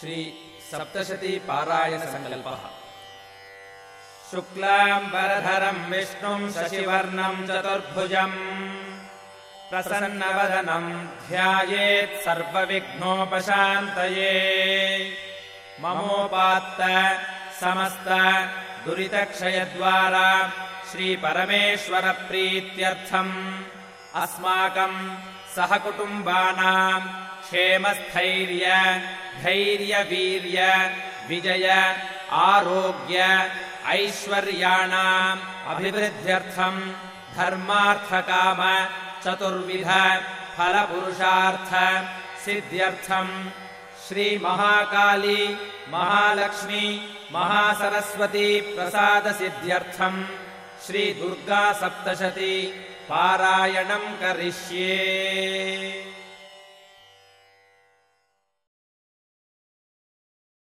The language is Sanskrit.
श्रीसप्तशतीपारायणसङ्कल्पः शुक्लाम्बरधरम् विष्णुम् शशिवर्णम् चतुर्भुजम्। प्रसन्नवदनम् ध्यायेत् सर्वविघ्नोपशान्तये। ममोपात्त समस्त दुरितक्षयद्वारा श्रीपरमेश्वरप्रीत्यर्थम् अस्माकम् सहकुटुम्बानाम् क्षेमस्थैर्य धैर्यवीर्य विजय आरोग्य ऐश्वर्याणाम् अभिवृद्ध्यर्थम् धर्मार्थकाम चतुर्विध फलपुरुषार्थ सिद्ध्यर्थम्। श्रीमहाकाली महालक्ष्मी महासरस्वती प्रसादसिद्ध्यर्थम्। श्रीदुर्गासप्तशती पारायणम् करिष्ये